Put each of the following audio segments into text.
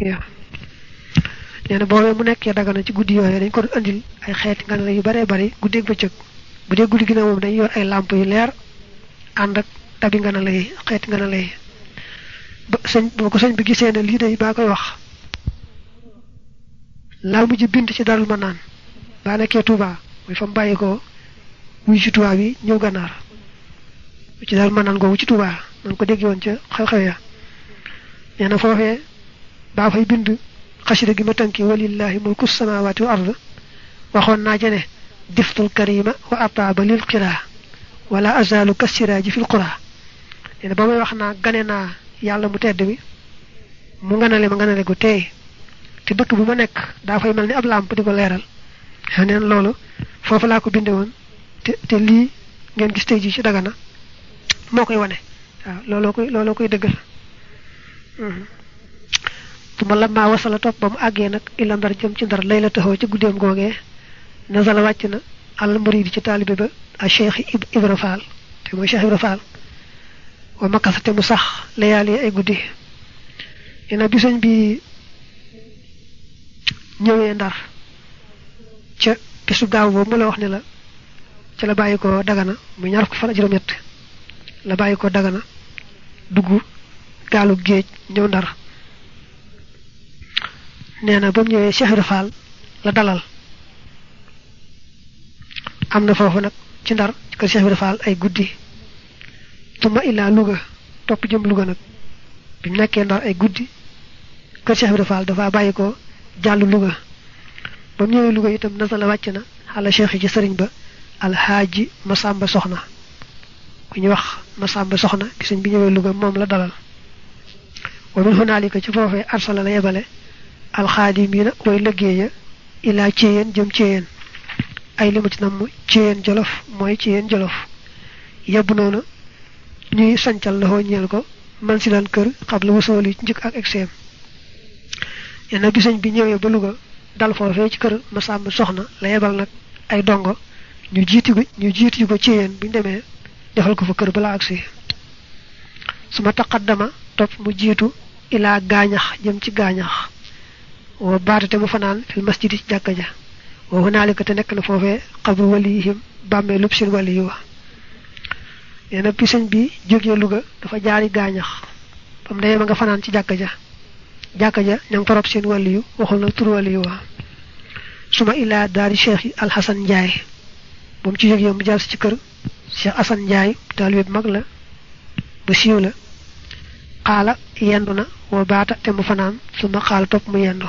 ya. Neena boobee mu nekkee dagana ci guddi yooyu dañ ko andil ay xeeti nganale yu bare bari guddeeg bëccëg. Bu dee guddi gi na moom dañ yor ay lamp yu leer ànd ak tabi nganale yi xeeti nganale yi. Ba sëñ boo ko sëñ bi gisee ne lii day baa koy wax. Laa mujj bind ci darul ma naan baa nekkee Touba muy fa mu bàyyi ko wuy ci Touba bi ñëw gànnaar. Ci darul ma naan googu ci Touba nan ko dégg woon ca xew-xew ya. Nee na foofee baa fay bind xasida gi ma tënki walillahi mulku samawati wal ard waxoon naa jene diftul karima wa ataaba lil qira wala azalu kasiraaji fil qura nee na ba may wax naa gane naa yàlla mu tedd mi mu nganale ma nganale gu teey te dëkk bu ma nekk daa fay mel ni ab làmp di ko leeral neen loolu foofu ko binde woon te te ngeen gis tey ji ci dagana moo koy wane koy looloo koy dëggal tuma lamma wasala topp ba mu àggee nag illa ndar jëm ci ndar lay la taxoo ci guddeem googee nasala wàcc na al murid ci taalibe ba a cheikh ibra faal te mooy cheikh ibra wa makasa te mu sax layaali ay guddi. Ina bisañ bi ñëwee ndar ca bisu gaaw boobu mu la wax ne la ca la bàyyi ko dagana mu ñaar ko fan juróom ñett la bàyyi ko dagana dugg gaalu géej ñëw ndar nee na ba mu ñëwee Cheikh Ibra Fall la dalal. am na foofu nag ci ndar ci kër Cheikh Ibra Fall ay guddi. Tuma illaa Louga topp jëm Louga nag. Bi mu nekkee ndar ay guddi kër Cheikh Ibra Fall dafa bàyyi ko jàll Louga. Ba mu ñëwee Louga itam nasala wàcc na xala cheikh yi ci sëriñ ba alxaaji Masamba Soxna. Ku ñu wax Masamba Soxna bi sëñ bi ñëwee Louga moom la dalal. Wa min hunaalika ci foofee arsala la yebale alxaadimiina way liggéeya ilaa céyeen jëm céyeen ay limu ci namm céyeen jolof mooy céyeen jolof yebb noonu ñuy sancal la hoo ñeel ko man si laan kër xam la wasool yi njëkk ak exeem yenn bi sëñ bi ñëwee ba Louga dal foofee ci kër Masamba Soxna la yebal nag ay dongo ñu jiiti ko ñu jiiti ko céyeen bu ñu demee defal ko fa kër balaa agsi su ma taqaddama topp mu jiitu ilaa gaañax jëm ci gaañax ba mu demee ma nga fanaan ci jàkka ja jàkka ja ña ngi fa rob seen wali yu waxul na tur wali yu wa suma ilaa daari cheikh yi alxasan njaay ba mu ci jógee mu jaar si ci kër cheikh asan njaay taalibe bu mag la ba siiw la xaala yendu na wa baata te mu fanaan suma xaala topp mu yendu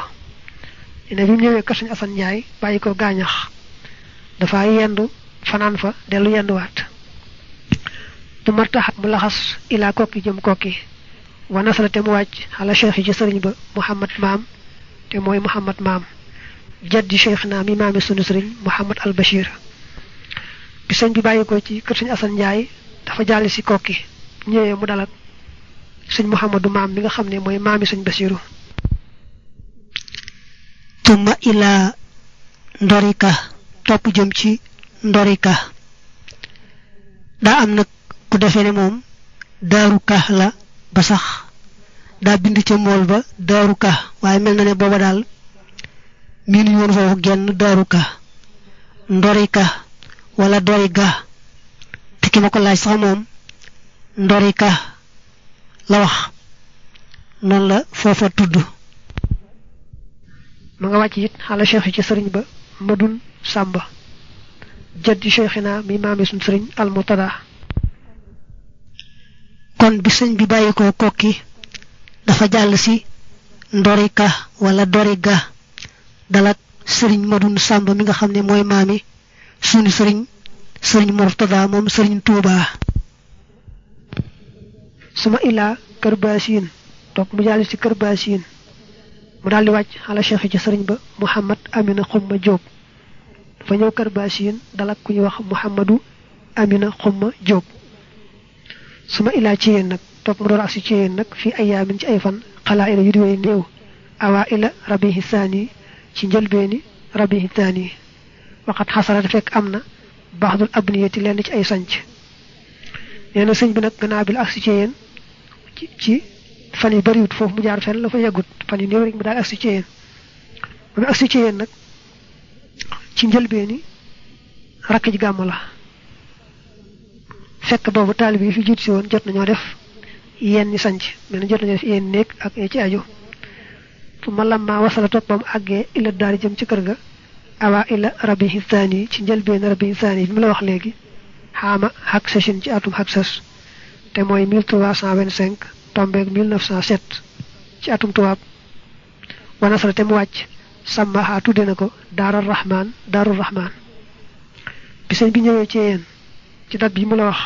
ne bi ñëwee kër sëñ asan njaay bàyyi ko gaañax dafa yendu fanaan fa dellu yenduwaat. Du martax mu laxas ilaa kokki jëm kokki wa nasala te mu wàcc xala cheikh ci sëriñ ba muhammad maam te mooy muhammad maam. Jaddi cheikh naa mi maami sunu sëriñ muhammad al bashir bi sëñ bi bàyyi ko ci kër asan njaay dafa jàll si kokki ñëwee mu dalak sëñ muhammadu maam mi nga xam ne mooy maami sëñ basiru tumma ilaa ndorika topp jëm ci ndorika daa am nag ku defee ne moom daaru ka la ba sax daa bind ca mool ba daaru ka waaye mel na ne booba daal miin ñu woon foofu genn daaru ka ndorika wala doriga te ki ma ko laaj sax moom ndorika la wax. Noonu la foofa tudd ma nga wàcc it xala cheikh ci sëriñ ba madun sàmba jaddi cheikhina mi maami suñ sëriñ almutada kon bi sëñ bi bàyyi ko kokki dafa jàll si ndorika wala doriga dalak sëriñ madun sàmba mi nga xam ne mooy maami suñu sëriñ sëriñ murtada moom sëriñ tuuba. Suma ilaa kër baasiin topp mu jàll si kër mu daal di wàcc xala cheikh ci sëriñ ba muhammad amina xumma jóob dafa ñëw kër dalak ku ñuy wax muhammadu amina xumma jóob suma ilaa ci yéen nag topp mu door ak si ci yéen nag fii ayaamin ci ay fan xalaa ila yu di way néew awaa ila rabihi saani ci njëlbeeni rabihi taani waxat xasara fekk am na baaxdul abniyati lenn ci ay sanc nee na sëñ bi nag gannaaw bi la ci yéen ci fan yi bariwut foofu mu jaar fenn la fa yeggut fan yi néew rek mu daal agsi ci yéen. Ba mu agsi ci yéen nag ci njëlbeeni rakk ji gàmm la. Fekk boobu taalibe yi fi jiit si woon jot nañoo def yenn ñi sanc. Mel na jot nañoo def yenn néeg ak ci aju. Fu ma wasala toppam àggee illa daari jëm ci kër ga awa illa rabihi thani ci njëlbeen rabihi thani bi mu la wax léegi. Xaama xak sashin ci atum xak sas te mooy 1325 tombeeg 1907 ci atum tubaab wanasara te mu wàcc sàmmaxaa tudde na rahman daarul rahman. Bi sëñ bi ñëwee ci yéen ci dat bi mu la wax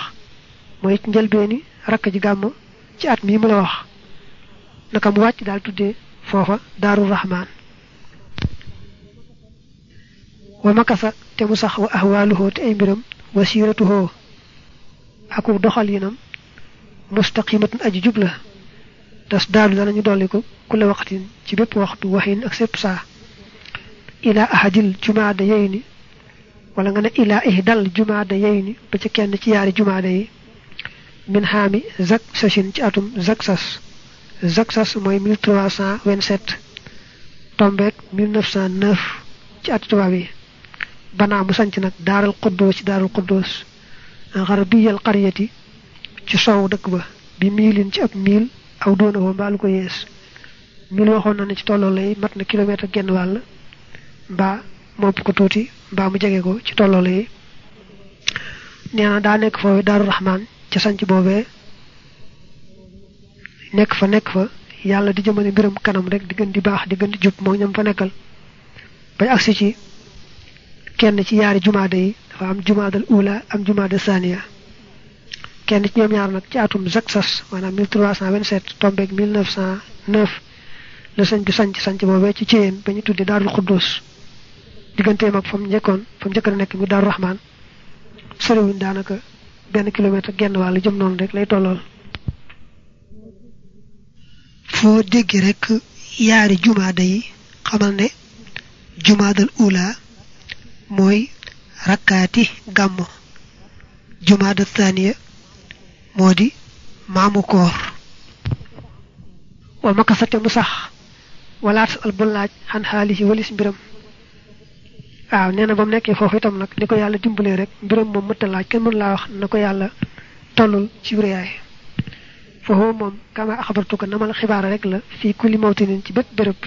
mooy njëlbeeni rakk ji gàmm ci at mii mu la wax. Naka mu wàcc daal tuddee foofa daarul rahman. Wa makasa te mu sax wa ahwaaluhoo te ay mbiram wa siiratuhoo aku doxalinam مستقيمة أجي جبلة داس دال دانا ندولي كل وقت تبب وقت وحين أكسب ساعة إلى أحد الجمعة ديين. ولا غنى إلى إحدى الجمعة ديين. بجكي أن تياري جمعة من هامي زك سشين تأتم زك سس زك سس موي ميل تواسا وين ست تومبك ميل نفسا نف تأتي توابي بنا مسانتنا دار القدوس دار القدوس غربية القرية ci soow dëkk ba bi miilin ci ab miil aw doona woo mbaa lu ko yees. Miil waxoon na ne ci tolloo lay mat na kilomètre genn wàll mbaa mopp ko tuuti mbaa mu jege ko ci tolloo lay. Nee na daa nekk foofu raxmaan ca sanc boobee nekk fa nekk fa yàlla di jëmale mbiram kanam rek di gën di baax di gën di jub moo ñam fa nekkal. Bay agsi ci kenn ci yaari jumaada yi dafa am jumaadal ula am jumaada saniya kenn ci ñoom ñaar nag ci atum zaksas maanaam 1327 tombeeg 1909 la sëñ bi sanc sanc boobee ci ciyeen ba ñu tudde daarul xuddus. Digganteem ak fa mu njëkkoon fa mu njëkk a nekk mi daaru raxmaan soriwuñ daanaka benn kilomètre genn wàll jëm noonu rek lay tollool. Foo dégg rek yaari jumaada yi xamal ne jumaadal ula mooy rakkaati gàmmo jumaada thaniya moo di maamu koor wa makasate mu sax walaat al bu laaj xan xaalis yi walis mbiram waaw nee na ba mu nekkee foofu itam nag li ko yàlla dimbalee rek mbiram moom mëtta laaj kenn mën laa wax na ko yàlla tollul ci wérayaay foofu moom kama axabartu ko namal xibaara rek la fii kulli mawtinin ci bépp béréb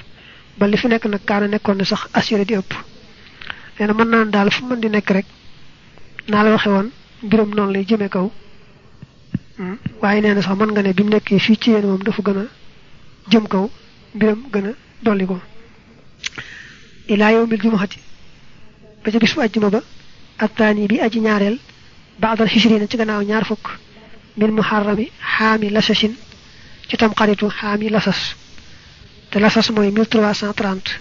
ba li fi nekk nag kaana nekkoon na sax assuré di ëpp nee na mën naan daal fu mën di nekk rek naa la waxe woon mbiram noonu lay jëmee kaw waaye nee na sax mën nga ne bi mu nekkee fii ci yéen moom dafa gën a jëm kaw mbiram gën a dolli ko ilaa yawmil jumaxati ba ca bis bu àjjuma ba attaani bi aji ñaareel baadal xisrina ci gannaaw ñaar fukk min muharrami xaami lasashin ci tam xaritu xaami lasas te lasas mooy 1330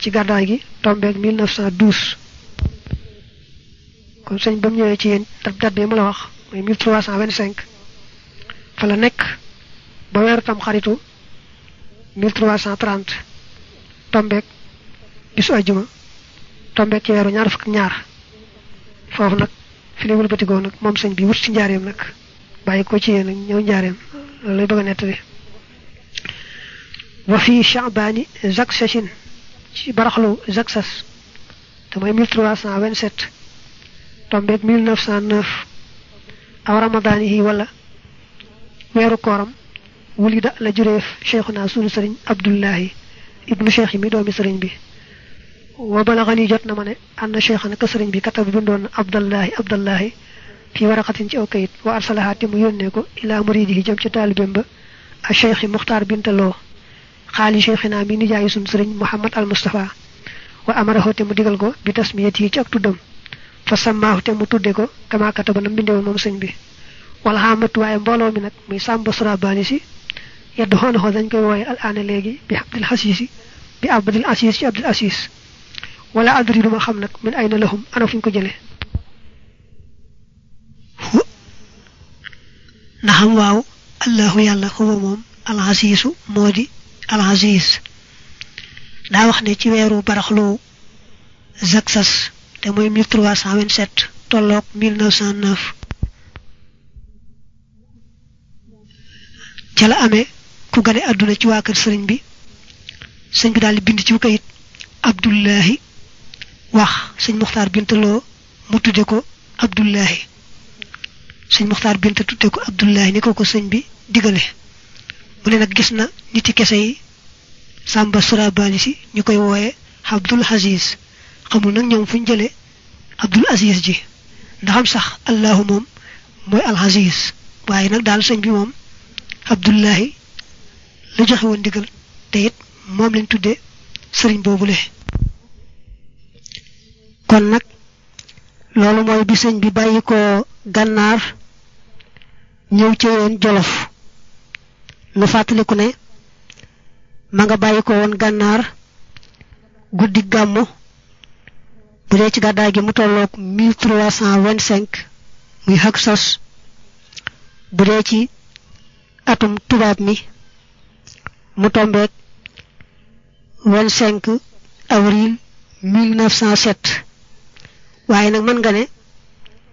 ci gàddaay gi tombeeg 1912 kon sëñ ba mu ci yéen dab dat bi mu la wax mooy 1325 fa la nekk ba weeru tam xaritu 1330 tombeeg bisu àjjuma tombeeg ci weeru ñaar fukk ñaar foofu nag fi lay wëlbatigoo nag moom sëñ bi wut ci njaareem nag bàyyi ko ci yéen nag ñëw njaareem loolu lay bëgg a nettali wa fi chaabani zaksashin ci baraxlu zaksas te mooy 1327 tombeeg 1909 aw ramadaani yi wala weeru kooram wulida la jureef cheikhuna sunu sëriñ abdullahi ibnu cheikh mi doomi sëriñ bi wa balaxani jot na ma ne ànd cheikhana ka sëriñ bi katab bindoon na abdallahi abdallahi fi waraqatin ci aw kayit wa arsalaha te mu yónnee ko ila muridihi jëm ci taalibem ba a cheikh muxtaar bintaloo xaali cheikhina mi nijaayi sun sëriñ muhammad al mustafa wa amarahu te mu digal ko bi tasmiyat yi ci ak tuddam fa sammaahu te mu tudde ko kama kataba na mbindewoon moom sëñ bi wala xamatu waaye mbooloo mi nag muy sàmba surabaani si yeddu xoonaxoo dañ koy wooye al aana léegi bi abdil xasiisi bi abdil asis ci abdil asis wala adri duma xam nag min ayna lahum ana fuñ ko jële na xam waaw allahu yàlla huwa moom alxasiisu moo di alxasiis daa wax ne ci weeru baraxlu zaksas te mooy 1327 tolloog 1909 ca la amee ku gane aduna ci waa kër sëriñ bi sëñ bi daal di bind ci kayit abdullahi wax sëñ muxtaar bintaloo mu tudde ko abdullahi. Sëñ muxtaar bint tudde ko abdullahi ni ko ko sëñ bi digale. Mu ne nag gis na niti kese yi sàmba surabani si ñu koy wooye abdul aziz xamul nag ñoom fuñ jële abdul aziz ji. Ndaxam sax allahu moom mooy al aziz. Waaye nag daal sëñ bi moom abdullahi la joxe woon ndigal. Te it moom lañ tudde sëriñ boobule. Kon nag loolu mooy bi sëñ bi bàyyi ko gànnaar ñëw ci woon jolof. Nu fàttaliku ne ma nga bàyyi ko woon gànnaar guddi bu dee ci gàddaay gi mu tolloog 1325 muy xag sos bu dee ci atum tubaab mi mu tombeeg 25 avril 1907 waaye nag mën nga ne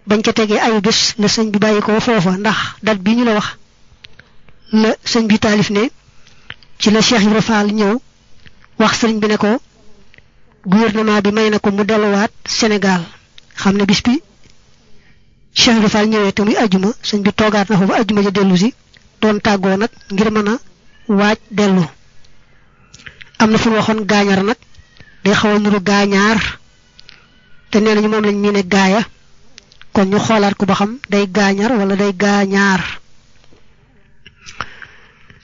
bañ ca tegee ayu bés la sëñ bi bàyyi ko foofa ndax date bi ñu la wax la sëñ bi taalif ne ci la Cheikh Ibra Fall ñëw wax sëriñ bi ne ko gouvernement bi may na ko mu delluwaat Sénégal. Xam ne bis bi Cheikh Ibra Fall ñëwee te muy ajjuma sëñ bi toogaat na fa ba ajjuma ja dellu si doon tàggoo nag ngir mën a waaj dellu. Am na fu waxoon gaañar nag day xaw a nuru gaañaar te nee nañu moom lañ mii ne gaaya. Kon ñu xoolaat ko ba xam day gaañar wala day gaañaar.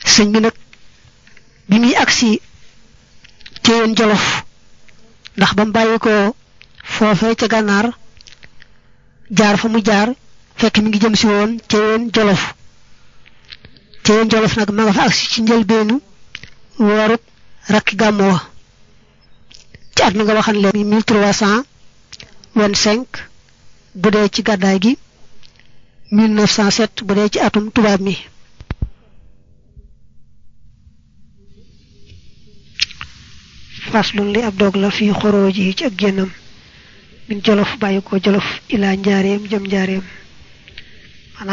Sëñ bi nag bi muy agsi ndax ba mu bàyyi ko foofee ca gànnaar jaar fa mu jaar fekk mi ngi jëm si woon ca yoon jolof. Ca yoon jolof nag ma nga fa agsi ci njëlbeenu woorub rakki gàmmu wa. Ci at nga waxan leen mille trois cent vingt-cinq bu dee ci gàddaay gi mille neuf cent sept bu dee ci atum tubaab mi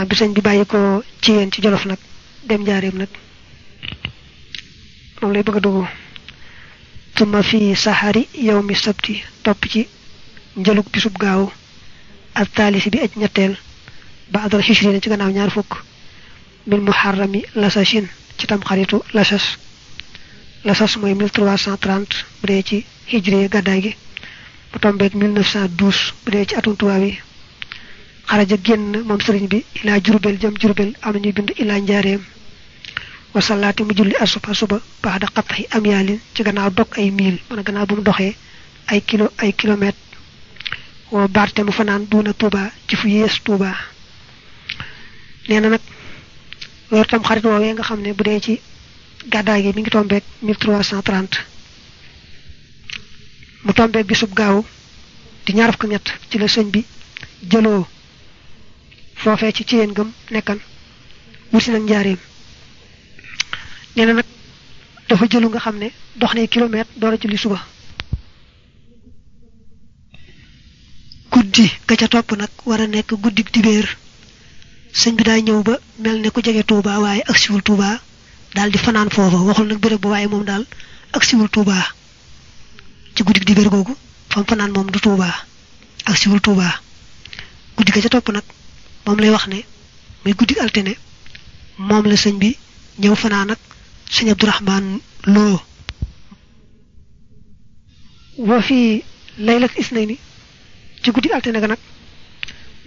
bi sëñ bi bàyyi ko ci yéen ci jolof nag dem njaareem nag moom lay bëgg a dugg tuma fi saxari yow mi sabti topp ci njëlug bisub gaaw ak taalisi bi aj ñetteel ba adal xishrina ci gannaaw ñaar fukk min muharrami lasashin ci tam xaritu lasas lasas mooy 1330 bu dee ci hijri gàddaay gi mu tombeeg 1912 bu dee ci atum tubaab yi xaraja génn moom sëriñ bi ilaa jurbel jëm jurbel am nañuy bind ilaa njaareem. Wasalaati mu julli asuba suba baax da xattaxi am ci gannaaw dog ay mil mën a gannaaw bu mu doxee ay kilo ay kilomètre woo baarte mu fanaan duuna tuuba ci fu yées tuuba. Nee na nag loolu tam xarit woowee nga xam ne bu dee ci gàddaay gi mi ngi tombeeg 1330 mu tombeeg bisub gaaw di ñaar fukk ñett ci la sëñ bi jëloo foofee ci ci yéen gëm nekkan wuti nag njaareem. Nee na dafa jëlu nga xam ne dox ne kilomètre door a julli suba. Guddi ga ca topp nag war a nekk guddi dibéer. Sëñ bi daa ñëw ba mel ku jege Touba waaye ak siwul Daal di fanaan foofa. Waxul nag béréb ba waaye moom daal ak siwul Touba. Ci guddi dibéer googu fam fanaan moom du Touba. Ak siwul Touba. Guddi ga ca topp nag moom lay wax ne muy guddi altine moom la sëñ bi ñëw fanaan ak sëñ Abdourahman Lo. Wa fi laylat isnayni ci guddi altine ga nag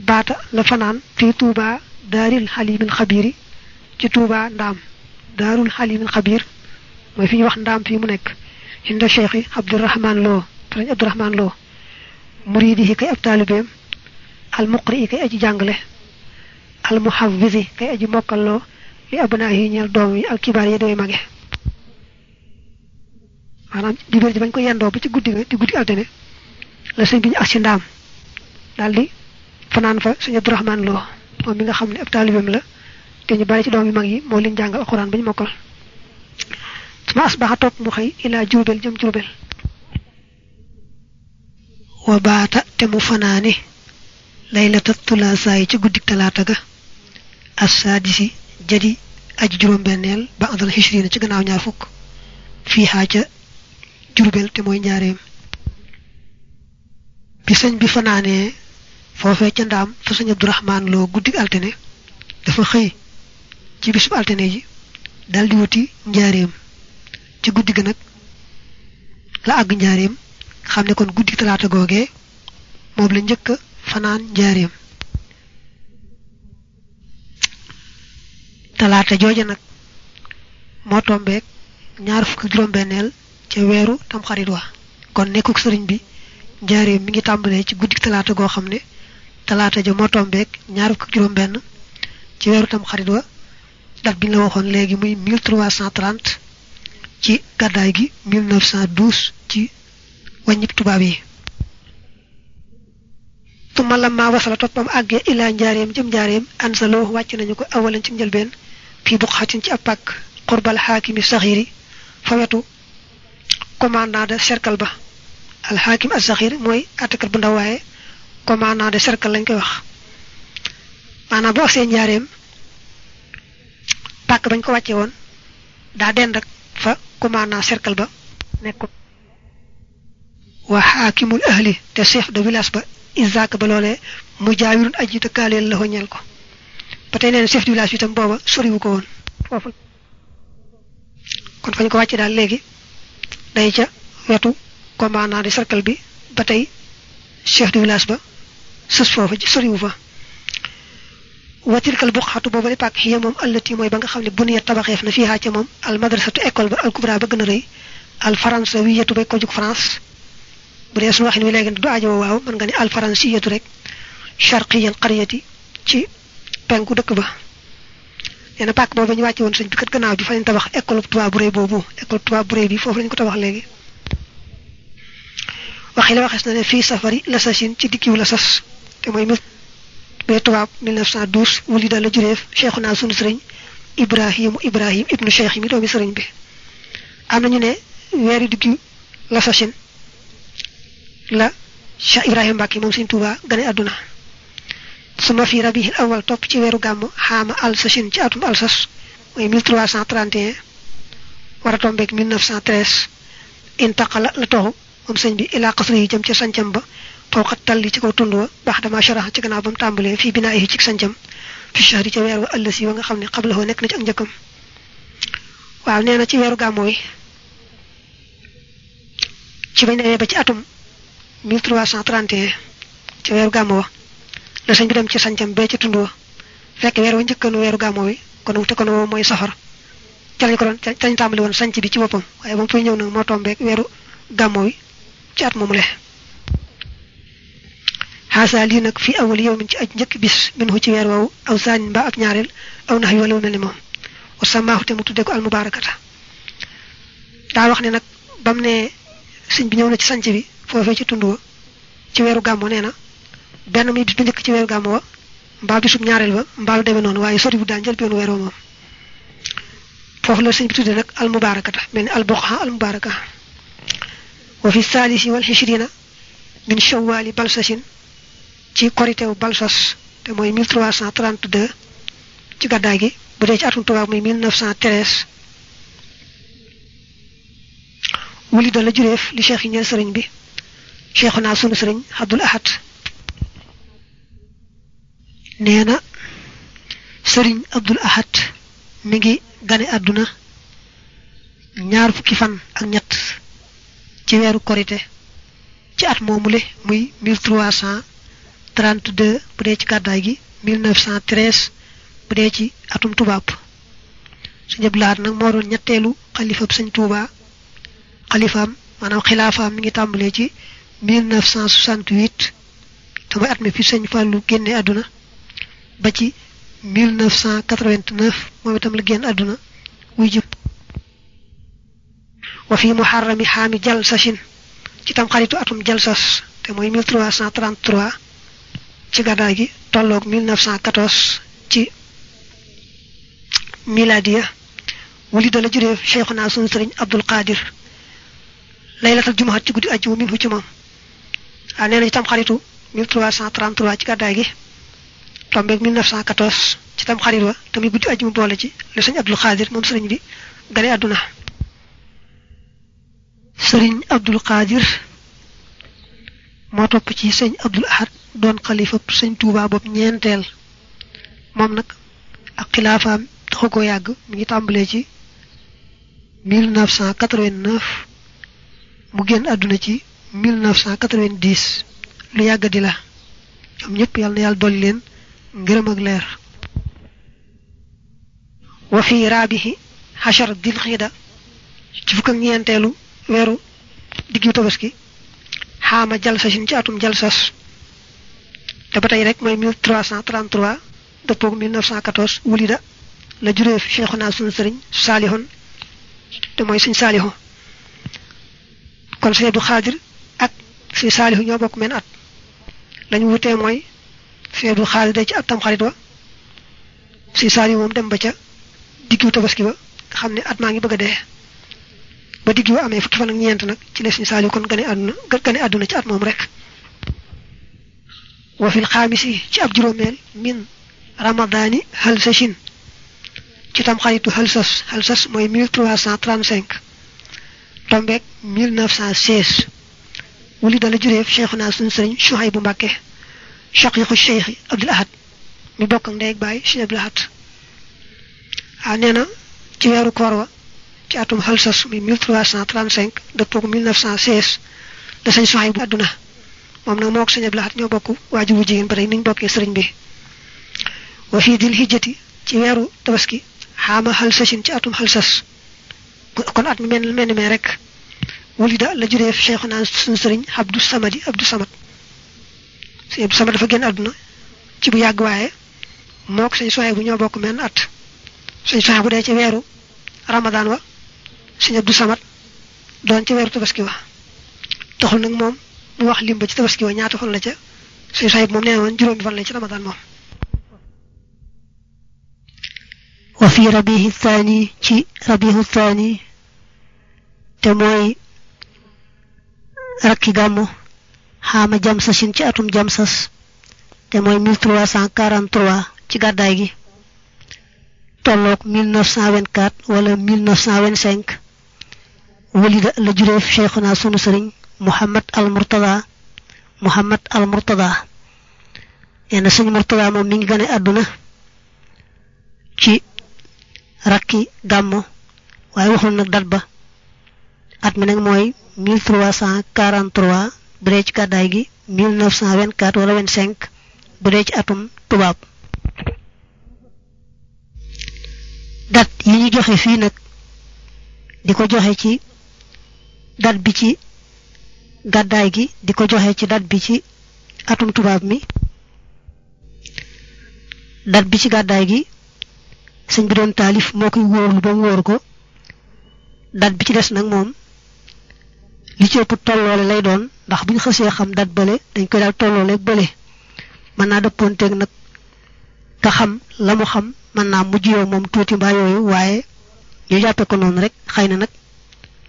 baata la fanaan fii Touba daaril xalimil xabiri ci Touba ndaam daarul xalimil xabir mooy fi ñuy wax ndaam fii mu nekk inda cheikh yi Abdourahman Lo sëñ Abdourahman Lo muridi yi kay ab taalibeem al muqri kay aji jàngale al muhafisi kay aji mokkalloo li abnaa yi ñeel doom yi al kibaar yi doy mage maanaam dibéer ji bañ ko yendoo ba ci guddi ga di guddi altine la sëñ bi ñu ak si ndaam daldi fanaan fa sëñ Abdourahman Lo moom mi nga xam ne ab taalibeem la te ñu bari ci doom yu mag yi moo leen jàngal alxuraan ba ñu mokkal suma asbaxa topp mu xëy ilaa jurbel jëm jurbel wa baata te mu fanaani laylata tulaasaay ci guddik talaata ga assaadisi jadi aji juróom benneel ba andal xishrina ci gannaaw ñaar fukk fii xaa ca jurbel te mooy njaareem bi sëñ bi fanaanee foofee ca ndaam fa sëñ abdourahman loo guddik altine dafa xëy ci bisub altine ji daldi wuti njaareem. Ci guddi ga nag la àgg njaareem xam ne kon guddi talaata googee moom la njëkk fanaan njaareem. Talaata jooja nag moo tombeek ñaar fukk juróom benneel ca weeru tamxarit wa. Kon nekkuk sëriñ bi njaareem mi ngi tàmbalee ci guddi talaata goo xam ne talaata ja moo tombeek ñaar fukk juróom benn ci weeru tamxarit wa dat bi ñu la waxoon léegi muy 1330 ci gàddaay gi 1912 ci wàññib tubaab yi. Tuma lamma wasala toppam àggee ilaa njaareem jëm njaareem ansaloo wàcc nañu ko awalan ci njëlbeen fii buqatin ci ab pàkk xurbal xaakimi commandant de cercle ba. Al xaakim as saxir mooy attakat bu ndaw commandant de cercle lañ koy wax. Maanaam bu agsee njaareem pàkk bañ ko wàcce woon daa dend ak fa commandant cercle ba nekk wa xaakimul ahli te chef de village ba isaak ba loolee mu jaawirun aji dëkkaaleel la ñeel ko. Ba tey neen chef de village itam booba soriwu ko woon foofu. Kon fañ ko wàcce daal léegi day ca wetu commandant de cercle bi ba tey chef de village ba sës foofu soriwu fa watilkal buqatu booba di pàkk xiya moom allati mooy ba nga xam ne bu niya tabaxeef na fii ca moom al madrasatu école ba al kubra ba gën a rëy al faransa wi yetu bay ko jug France bu dee suñu waxin wi léegi du aajo waaw mën nga ne al faransi yetu rek charqiyal qaryati ci penku dëkk ba nee na pàkk boobu ñu wàcce woon sëñ bi kat gannaaw bi fa lañ tabax école tubaab bu rëy boobu école tubaab bu rëy bi foofu lañ ko tabax léegi waxi la waxees na ne fii safari la sasin ci dikkiw la sas te mooy bee tubaab 1912 wuli da la jureef cheikhu naa sunu sëriñ ibrahimu ibrahim ibnu cheikh mi doomi sëriñ bi. Am nañu ne diggi la sasin la cheikh ibrahim mbàkki moom sëriñ tuuba gane àdduna. Suma fi rabihil awal topp ci weeru gàmm xaama al sasin ci atum alsas mooy 1331 war a tombeek 1913 intaqala la toxu moom sëñ bi ilaa xasri yi jëm ca sancam ba fawqat talli ci kaw tund wa baax dama sharax ci gannaaw ba mu tàmbalee fii binaa yi ci sancam fi shahri ca weer wa ëllësi wa nga xam ne xabla nekk na ci ak njëkkam. Waaw nee na ci weeru gàmmo wi ci bañ demee ba ci atum 1331 ci weeru gàmmo wa la sëñ bi dem ci sancam bee ci tund wa fekk weer wa njëkkanu weeru gàmmo wi kon te kon woo mooy safar. Ca lañ ko doon ca lañ tàmbali woon sanc bi ci boppam waaye ba mu fay ñëw nag moo tombeek weeru gàmmo wi ci at moomu le xaasa lii nag fi awal yow min ci aj njëkk bis min hu ci weer woowu aw saanin mbaa ab ñaareel aw nax yu wala mel ni moom wa samaahu te mu tudde ko almubaarakata daa wax ne nag bam ne sëñ bi ñëw na ci sanc bi foofee ci tund wa ci weeru gàmmo nee na benn muy bis ci weeru gàmmo wa mbaa bisub ñaareel ba mbaa lu demee noonu waaye sori bu daan jël benn weer wa moom la sëñ bi tudde nag almubaarakata mel ni albuqa almubaaraka wa fi saalisi wal xishrina min shawwali balsasin ci koritew balsas te mooy 1332 ci gàddaay gi bu dee ci atum tubaab muy 1913 wuli da la jureef li cheikh ñeel sëriñ bi cheikhu naa sunu sëriñ abdul ahad. Nee na sëriñ abdul ahad mi ngi gane àdduna ñaar fukki fan ak ñett ci weeru korite ci at moomule muy 1332 bu dee ci gàddaay gi 1913 bu dee ci atum tubaab. Sëñ Abdou Lahad nag moo doon ñetteelu xalifab sëñ Tuuba. Xalifaam maanaam xilaafaam mi ngi tàmbalee ci 1968 te mooy at mi fi sëñ Fàllu génne àdduna ba ci 1989 moom itam la génn àdduna wuy jëpp wa fi muharrami xaami jal sasin ci tam xaritu atum jalsas te mooy 1333 ci gàddaay gi tolloog 1914 ci miladiya wuli dala juree cheikhuna sunu sëriñ abdul qadir. Laylatal jumaat ci guddi ajjuma min hu ci moom. A nee na tam xaritu 1333 ci gàddaay gi tombeeg 1914 ci tam xarit wa tamit guddi ajjuma boole ci le sëñ abdul xaadir moom sëriñ bi gane àdduna. Sëriñ abdul xaadir moo topp ci sëñ abdul ahad doon xalifa sëñ tuuba bopp ñeenteel. Moom nag ak xilaafaam taxu yàgg mi ngi tàmbalee ci 1989 mu génn àdduna ci 1990 lu yàgg di la. Ñoom ñëpp yàlla na yàlla dolli leen ak leer. Wa fi raabihi xachar dil xiida ci fukk ak ñeenteelu weeru diggu tabaski xaama jalsasin ci atum jalsas te ba tey rek mooy 1333 dëppoog 1914 wulida la jureef cheikhuna sunu sëriñ saalihun te mooy suñ saalihu. Kon Abdu Xaadir ak si saalihu ñoo bokk men at. Lañu sëñ Abdu Xaadir day ci at tam xarit wa. Si saalihu moom dem ba ca diggu tabaski ba nga xam ne at maa ngi bëgg dee. Ba diggu amee fukki fan ak ñeent nag ci la suñ saalihu kon gane àdduna gane àdduna ci at moom rek وفي الخامس تي اب جروميل من رمضان هل سشين تي تام خايتو هل سس هل سس موي 1335 تومبك 1906 ولي دا لجريف شيخنا سن سرين شهيب مباكي شقيق الشيخ عبد الأحد. مي بوك نديك باي شيخ عبد الأحد. انينا تي ويرو كوروا تي أتوم هل سس مي 1335 دا توك 1906 دا سن شهيب ادونا moo ko Sëriñ Abdul Ahad ñoo bokk waajur wu jigéen ba tey niñ bokkee sëriñ bi. Wa fii dil hijjati ci weeru tabaski xaama halsasin ci atum halsas kon at mel mel ni rek. Wulida la jureef cheikhuna suñu sëriñ abdou samadi abdou samad. Sëñ abdou samad dafa génn àdduna ci bu yàgg waaye moo ko sëñ soye bu ñoo bokk menn at. Sëñ soye bu dee ci weeru ramadan wa. Sëñ abdou samad doon ci weeru tabaski wa. Taxul nag moom mu wax limba ci tabaski wa ñaata fan la ca? Soye bu moom nee woon juróomi fan la ci ramadan moom. Wa fi rabihi thani ci rabihu thani te mooy rakki gàmmu xaama jamsasin ci atum jamsas te mooy 1343 ci gàddaay gi. Tolloog 1924 wala 1925 walida la jureef cheikhuna sunu sëriñ muhammad al murtada muhammad al murtada nee na suñu murtada moom mi ngi gane àdduna ci rakki gàmmo waaye waxul nag dat at mi nag mooy 1343 bu dee ci gàddaay gi 1924 wala 25 bu dee ci atum tubaab dat yi ñu joxe fii nag di ko joxe ci. Dat bi ci gàddaay gi di ko joxe ci dat bi ci atum tubaab mi. Dat bi ci gàddaay gi sëñ bi doon taalif moo koy wóorlu ba mu wóor ko. Dat bi ci des nag moom li ci ëpp tolloole lay doon ndax bu ñu xësee xam dat bële dañ koy daal tolloole bële mën naa dëppoonteeg nag ka xam la mu xam mën naa mujj yow moom tuuti mbaa yooyu waaye ñu jàppe ko noonu rek xëy na nag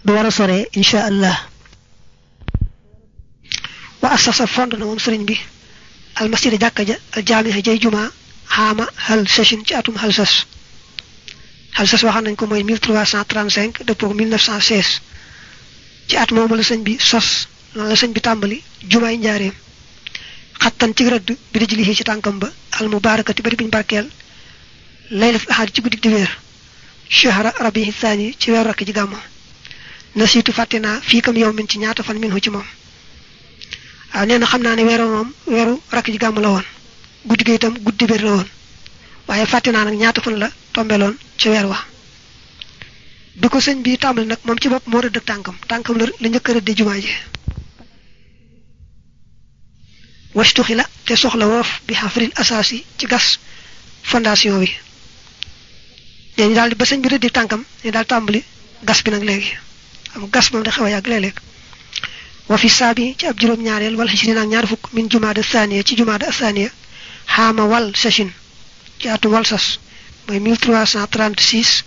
du war a soree allah wa asasa fond na moom sëriñ bi. Almasjida jàkka ja al jaamiha jay juma xaama hal seshin ci atum hal sas. Hal sas waxaan nañ ko mooy 1335 dëppoo 1916 ci at moomu la sëñ bi sos noonu la sëñ bi tàmbali jumaay njaareem. Xattan ci rëdd bi di ci tànkam ba al mubarakati bari biñ barkeel laylat ahad ci guddik di weer shahra rabihi thani ci ji gàmmo nasiitu fàtte naa fii kam yow min ci ñaata fan minhu ci moom waaw nee na xam naa ne weeru moom weeru rakk ji gàmm la woon. Guddi gi itam guddi bér la woon. Waaye fàtte naa nag ñaata fan la tombeloon ci weer wa. Bi ko sëñ bi tàmbali nag moom ci bopp moo rëdd ak tànkam. Tànkam la la njëkk rëdde jumaa ji. Wastuxi la te soxla woof bi xafril asaasi ci gas fondation bi. Léegi daal ba sëñ bi rëddi tànkam ne daal tàmbali gas bi nag léegi. Am gas moom da xaw a yàgg wa fi saabi ci ab juróom ñaareel wala xisri naag ñaar min jumaada thaniya ci jumaada thaniya xaama wal sachin ci atum wal sas mooy 1336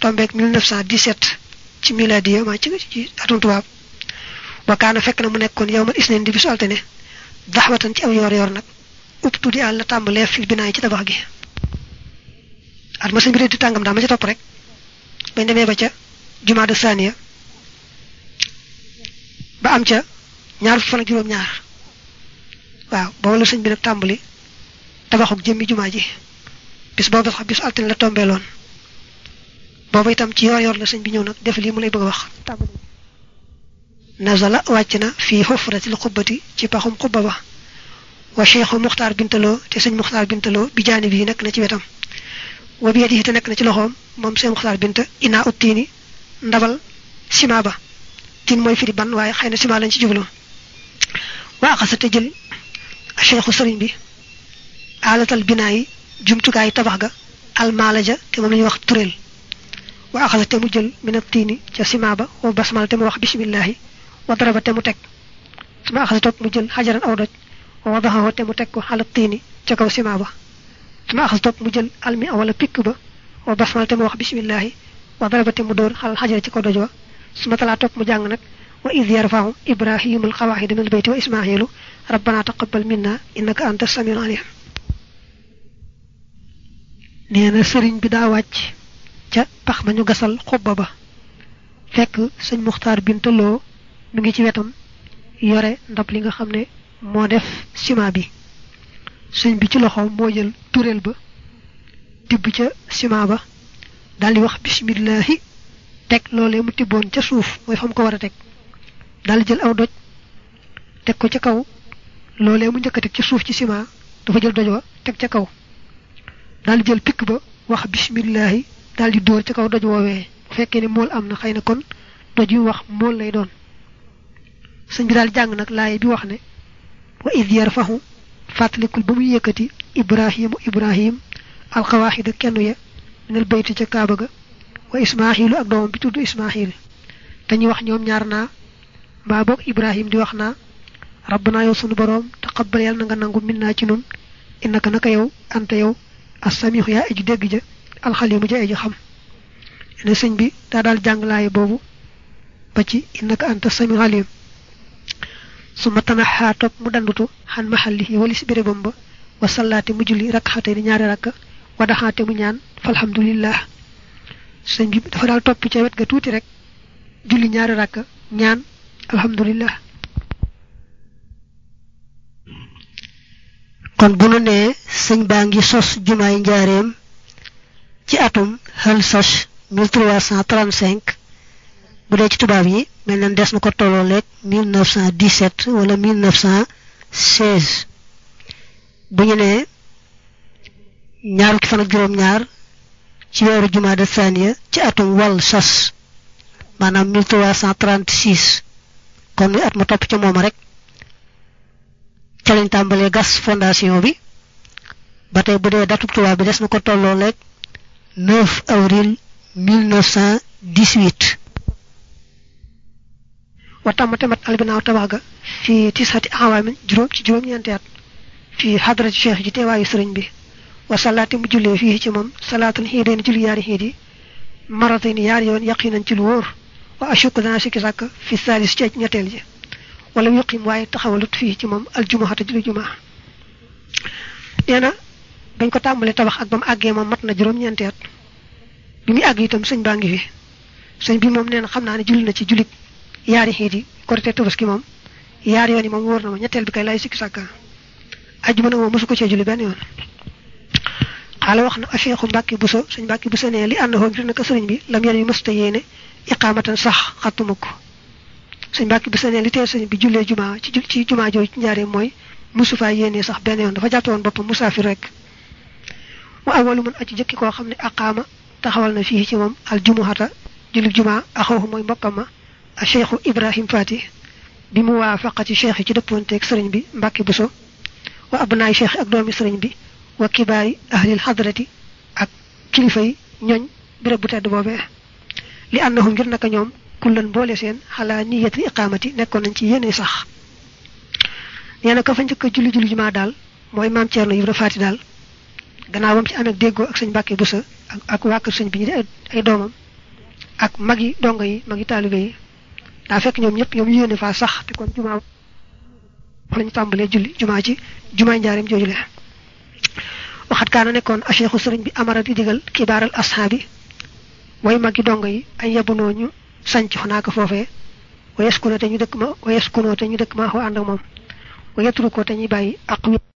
tombeek 1917 ci miladiya maa ci ci atum tubaab. Wakaana fekk na mu nekkoon yow ma isneen di bisu altine daxwatan ci aw yoor yoor nag tuddi àll tàmbalee fil binaay ci tabax gi. At ma sëñ bi di tàngam daa ma ca topp rek ba ca saniya ba am ca ñaar fan ak juróom ñaar waaw boobu la sëñ bi nag tàmbali tabaxuk jëmmi jumaa ji bis boobu sax bis altine la tombeeloon boobu itam ci yoor la sëñ bi ñëw nag def lii mu lay bëgg wax tàmbali nazala wàcc na fii xufratil xubbati ci paxum xubba ba wa cheikhu muxtaar bintaloo te sëñ muxtaar bintaloo bi jaani bii nekk na ci wetam wa bi yadihi te nekk na ci loxoom moom sëñ muxtaar binta inaa ut tiini ndabal sima ba tin mooy firi ban waaye xëy na sima lañ ci jublu waa axasa te jël cheikhu sëriñ bi aalatal binaa yi jumtukaay tabax ga almaalaja te moom la ñuy wax tureel wa axasa te mu jël minat tiini ca sima ba wa basmal te mu wax bisimillahi wa daraba te mu teg suma axasa topp mu jël xajaran aw doj wa wadaxahu te mu teg ko xalat tiini ca kaw sima ba suma axasa topp mu jël almi wala pikk ba wa basmal te mu wax bisimillahi wa daraba te mu dóor xalal xajara ci kaw doj wa suma talaa topp mu jàng nag wa id yarfahu ibrahimu alxawaxida min albayti wa ismailu rabbana taqabal minna innaka anta samiul alim nee na sëriñ bi daa wàcc ca pax ma ñu gasal xubba ba fekk sëñ muxtaar bintaloo mi ngi ci wetam yore ndab li nga xam ne moo def ciment bi sëñ bi ci loxo moo jël tureel ba tibb ca ciment ba daldi wax bismillahi teg loolee mu tibboon ca suuf mooy fa mu ko war a teg. Daldi jël aw doj teg ko ca kaw. Loolee mu njëkk a teg ca suuf ci ciment dafa jël doj wa teg ca kaw. Daldi jël pikk ba wax bismillahi daldi dóor ca kaw doj woowee. Bu fekkee ne mool am na xëy na kon doj yu wax mool lay doon. Sëñ bi daal jàng nag laay bi wax ne wa id yarfahu fàttalikul ba muy yëkkati ibrahimu ibrahim alxawaaxida kenn ya minal bayti ca kaaba ga wa ismaaxilu ak doomam bi tudd ismaaxil dañuy wax ñoom ñaar naa mbaa boog ibrahim di wax naa rabbana yow sunu boroom taqabbal yàlla na nga nangu min naa ci nun. Innaka naka yow anta yow assamihu yaa aju dégg ja alxalimu ja aju xam. Ne sëñ bi daa daal jàng laaye boobu ba ci innaka anta samiu alim su ma tanaxaa topp mu dandutu xan walis bérébam ba wa sallaate mu julli ni ñaari rakka wa daxaate mu ñaan falhamdulillah sëñ bi dafa daal topp ca wet ga tuuti rek julli ñaari rakka ñaan alhamdulillah. kon bu nu nee sëñ baa ngi sos jumaay njaareem ci atum hal sos 1335 bu dee ci tubaab yi mel na des na ko tolloo leeg 1917 wala 1916 bu ñu nee ñaar fukki fan ak juróom-ñaar ci weeru jumaa de thaniya ci atum wal sos maanaam 1336 kon at ma topp ca mooma rek ca lañ tàmbalee gas fondation bi. Ba tey bu dee datub tubaab bi des na ko tolloo leeg 9 avril 1918 wa tamate mat albinaaw tabax ga fii tisati awaamin juróom ci juróom-ñeenti at fii xadrati cheikh ji teewaayu sëriñ bi وصلاتي مجلي فيه تمام صلاة هيدين جلي ياري هيدي مرتين ياري يون يقينا جلور وأشك ذاك زاك في الثالث جاك نتالي ولم يقيم واي تخولت فيه تمام الجمعة تجل الجمعة لأنا بينكو تعملي طبخ أكبام أجي مام مطنا جروم ينتهت بمي أجي تم سن بانجي فيه سن بي مام نينا خمنا عني جلنا جي جلي ياري هيدي كورتة توبس كي مام ياري يوني مام ورنا ما نتال بكي لاي سيكي زاك أجمنا مام مسكو جلي بانيون xaala wax na a cheikhu mbàkki buso sëñ mbàkki buso nee li ànd ngir naka sëriñ bi lam yen yu mësta yéene iqaamatan sax xattuma ko suñ mbàkki buso nee li tee sëriñ bi jullee jumaa ci ci jumaa jooju ci njaareem mooy musu faa sax benn yoon dafa jàppe woon boppam musaafir rek. Wa awalu man aci jëkki koo xam ne aqaama taxawal na fii ci moom al jumuhata julli jumaa axoohu mooy mbokkam ma a cheikhu ibrahim fati bi mu waafaqati cheikh yi ci dëppoonteeg sëriñ bi mbàkki buso wa abnaay cheikh ak doomi sëriñ bi wa kibaari ahlil xadrati ak kilifa yi ñooñ béréb bu tedd boobee li annahum ngir naka ñoom kullan boole seen xalaa niyatul iqaamati nekkoon nañ ci yéene sax nee na ka fa njëkk julli julli jumaa daal mooy maam Thierno Ibra Faati daal gannaaw bam ci amee déggoo ak sëñ Mbàkke Buso ak ak waa kër sëñ bi ñu di ay doomam ak mag yi dongo yi mag yi taalibe yi daa fekk ñoom ñëpp ñoom yéene faa sax te kon jumaa lañu tàmbalee julli jumaa ci jumaa njaareem joojule وخات كان نيكون الشيخ سرين بي أمر دي ديغال كبار الاصحاب واي ماغي دونغي اي يابونو ني سانتي هناك فوفه ويسكنو تي ني دك ما ويسكنو تي ني دك ما هو اندك موم ويتركو تي ني باي اقوي